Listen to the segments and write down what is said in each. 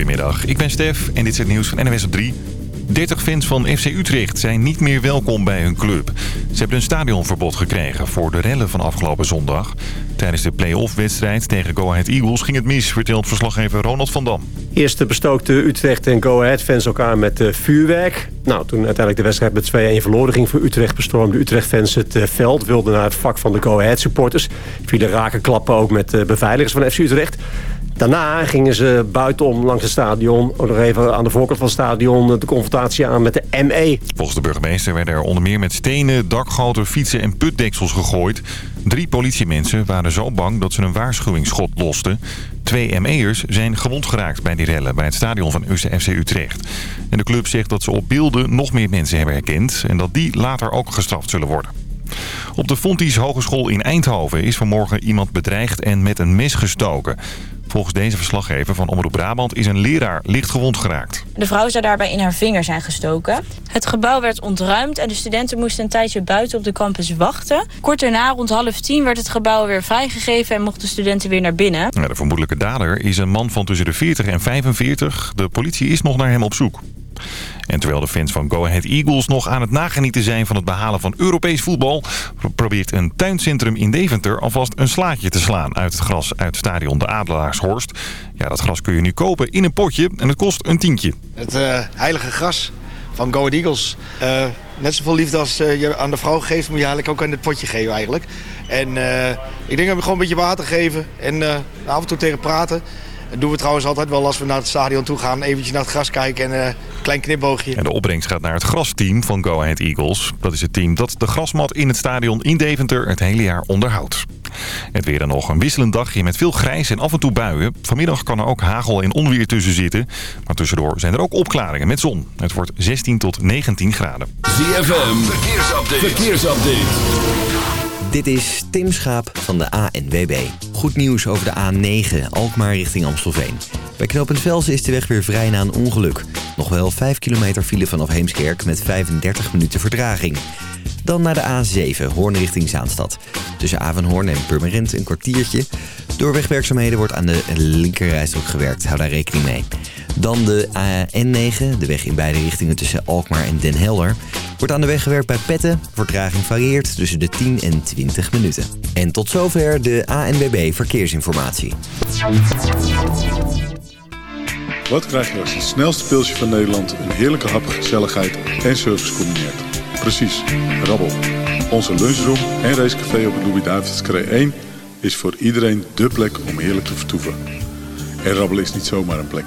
Goedemiddag, ik ben Stef en dit is het nieuws van NWS op 3. 30 fans van FC Utrecht zijn niet meer welkom bij hun club. Ze hebben een stadionverbod gekregen voor de rellen van afgelopen zondag. Tijdens de play-off wedstrijd tegen Go Ahead Eagles ging het mis, vertelt verslaggever Ronald van Dam. Eerst bestookte Utrecht en Go Ahead fans elkaar met uh, vuurwerk. Nou, toen uiteindelijk de wedstrijd met 2-1 verloren ging voor Utrecht... bestormde Utrecht-fans het uh, veld, wilden naar het vak van de Go Ahead supporters. Vielen raken klappen ook met uh, beveiligers van FC Utrecht. Daarna gingen ze buitenom langs het stadion... nog even aan de voorkant van het stadion de confrontatie aan met de ME. Volgens de burgemeester werden er onder meer met stenen, dakgoten, fietsen en putdeksels gegooid. Drie politiemensen waren zo bang dat ze een waarschuwingsschot losten. Twee ME'ers zijn gewond geraakt bij die rellen bij het stadion van FC Utrecht. En de club zegt dat ze op beelden nog meer mensen hebben herkend... en dat die later ook gestraft zullen worden. Op de Fontys Hogeschool in Eindhoven is vanmorgen iemand bedreigd en met een mes gestoken. Volgens deze verslaggever van Omroep Brabant is een leraar licht gewond geraakt. De vrouw zou daarbij in haar vinger zijn gestoken. Het gebouw werd ontruimd en de studenten moesten een tijdje buiten op de campus wachten. Kort daarna, rond half tien, werd het gebouw weer vrijgegeven en mochten studenten weer naar binnen. Ja, de vermoedelijke dader is een man van tussen de 40 en 45. De politie is nog naar hem op zoek. En terwijl de fans van Go Ahead Eagles nog aan het nagenieten zijn van het behalen van Europees voetbal... probeert een tuincentrum in Deventer alvast een slaatje te slaan uit het gras uit het stadion de Adelaarshorst. Ja, dat gras kun je nu kopen in een potje en het kost een tientje. Het uh, heilige gras van Go Ahead Eagles. Uh, net zoveel liefde als uh, je aan de vrouw geeft, moet je eigenlijk ook aan het potje geven eigenlijk. En ik denk dat we gewoon een beetje water geven en af en toe tegen praten... Dat doen we trouwens altijd wel als we naar het stadion toe gaan. Eventjes naar het gras kijken en een klein knipoogje. En de opbrengst gaat naar het grasteam van Go Ahead Eagles. Dat is het team dat de grasmat in het stadion in Deventer het hele jaar onderhoudt. Het weer dan nog een wisselend dagje met veel grijs en af en toe buien. Vanmiddag kan er ook hagel en onweer tussen zitten. Maar tussendoor zijn er ook opklaringen met zon. Het wordt 16 tot 19 graden. ZFM, verkeersupdate. verkeersupdate. Dit is Tim Schaap van de ANWB. Goed nieuws over de A9, Alkmaar richting Amstelveen. Bij knooppunt Velsen is de weg weer vrij na een ongeluk. Nog wel 5 kilometer file vanaf Heemskerk met 35 minuten vertraging. Dan naar de A7, Hoorn richting Zaanstad. Tussen Avenhoorn en Purmerend een kwartiertje. Door wegwerkzaamheden wordt aan de linkerrijstrook gewerkt. Hou daar rekening mee. Dan de N9, de weg in beide richtingen tussen Alkmaar en Den Helder. Wordt aan de weg gewerkt bij Petten. Vertraging varieert tussen de 10 en 20 minuten. En tot zover de ANWB Verkeersinformatie. Wat krijg je als het snelste pilsje van Nederland... een heerlijke hap, gezelligheid en service combineert? Precies, rabbel. Onze lunchroom en racecafé op de Louis-David's 1... is voor iedereen dé plek om heerlijk te vertoeven. En rabbelen is niet zomaar een plek.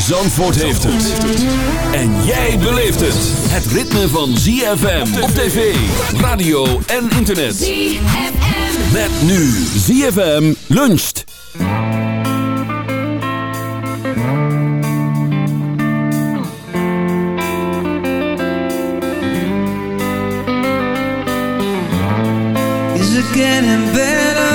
Zandvoort heeft het. En jij beleeft het. Het ritme van ZFM op tv, radio en internet. ZFM. Met nu ZFM luncht. Is it getting better?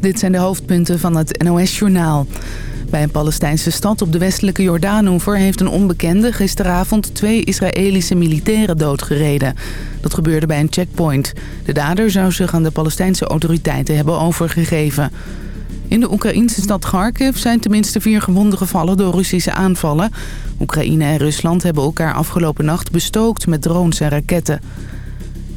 Dit zijn de hoofdpunten van het NOS-journaal. Bij een Palestijnse stad op de westelijke Jordaanoever... heeft een onbekende gisteravond twee Israëlische militairen doodgereden. Dat gebeurde bij een checkpoint. De dader zou zich aan de Palestijnse autoriteiten hebben overgegeven. In de Oekraïnse stad Kharkiv zijn tenminste vier gewonden gevallen door Russische aanvallen. Oekraïne en Rusland hebben elkaar afgelopen nacht bestookt met drones en raketten.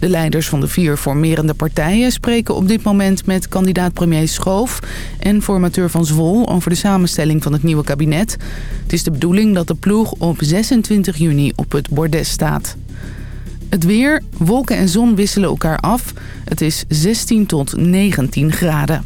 De leiders van de vier formerende partijen spreken op dit moment met kandidaat-premier Schoof en formateur van Zwol over de samenstelling van het nieuwe kabinet. Het is de bedoeling dat de ploeg op 26 juni op het bordes staat. Het weer, wolken en zon wisselen elkaar af. Het is 16 tot 19 graden.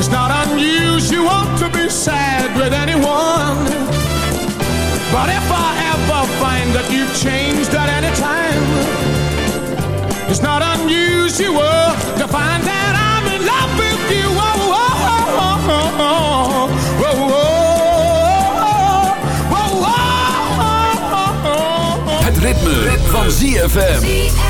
It's not unusual to be sad with anyone. But if I ever find that you've changed at any time, it's not unusual to find that I'm in love with you. Whoa, whoa, whoa. Het ritme, van ZFM.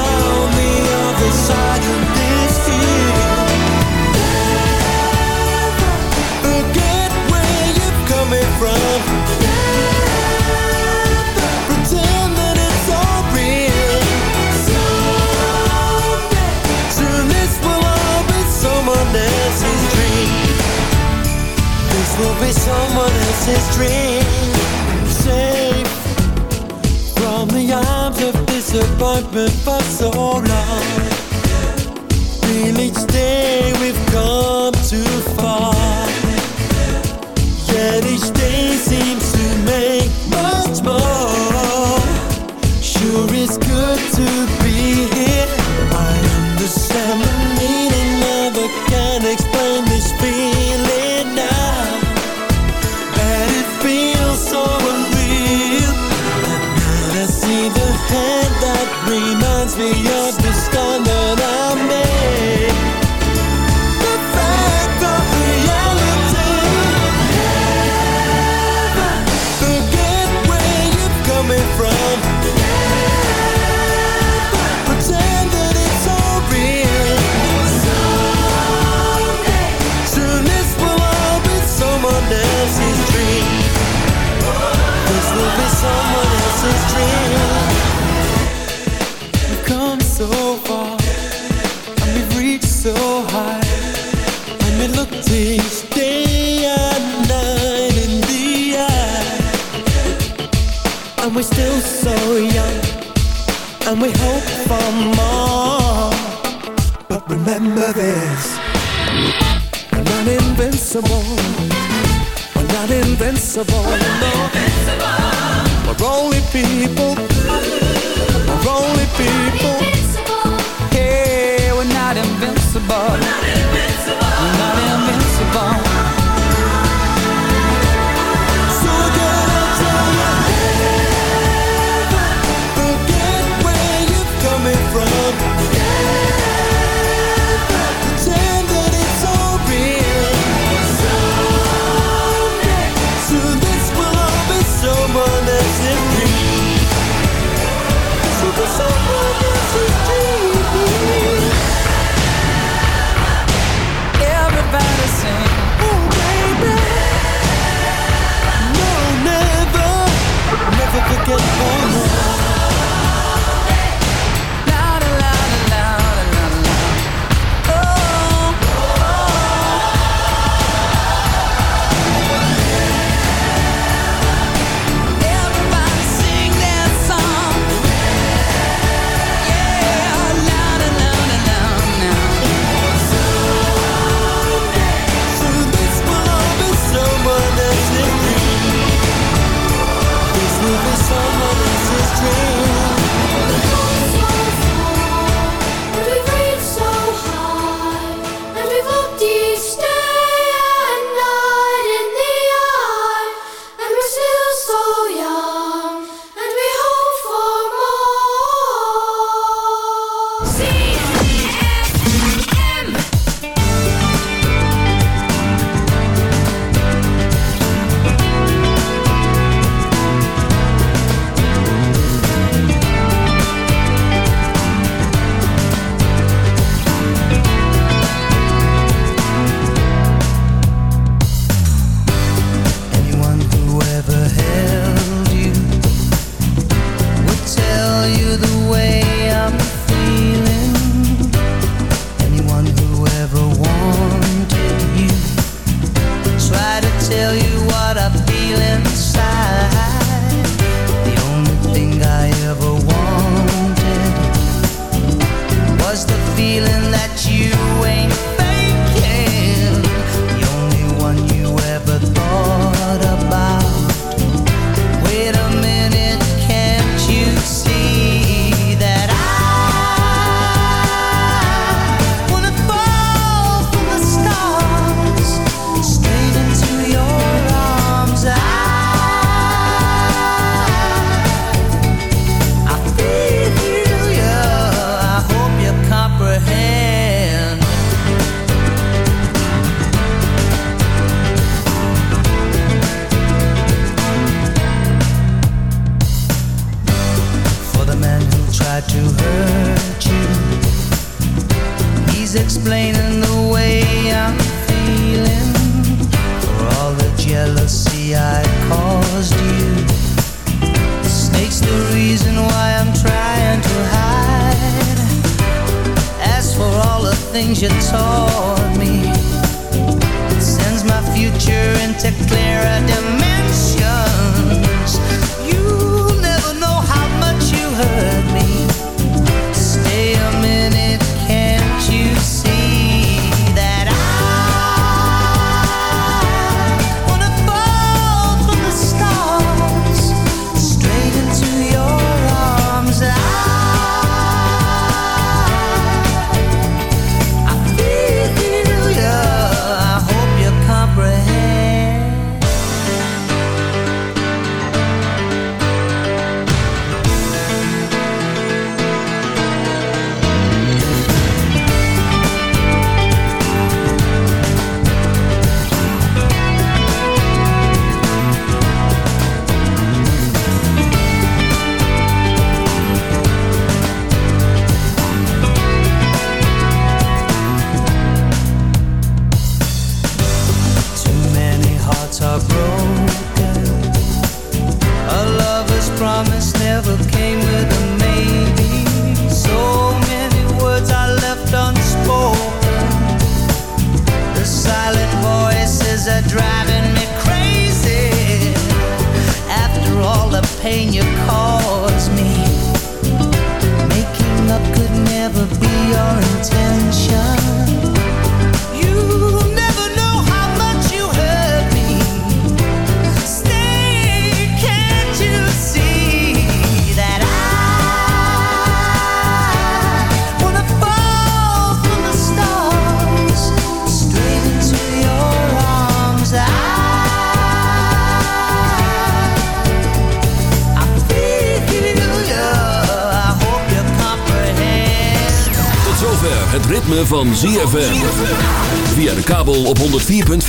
not invincible. We're not invincible. We're only people. We're only people. We're hey, we're not invincible. We're not invincible.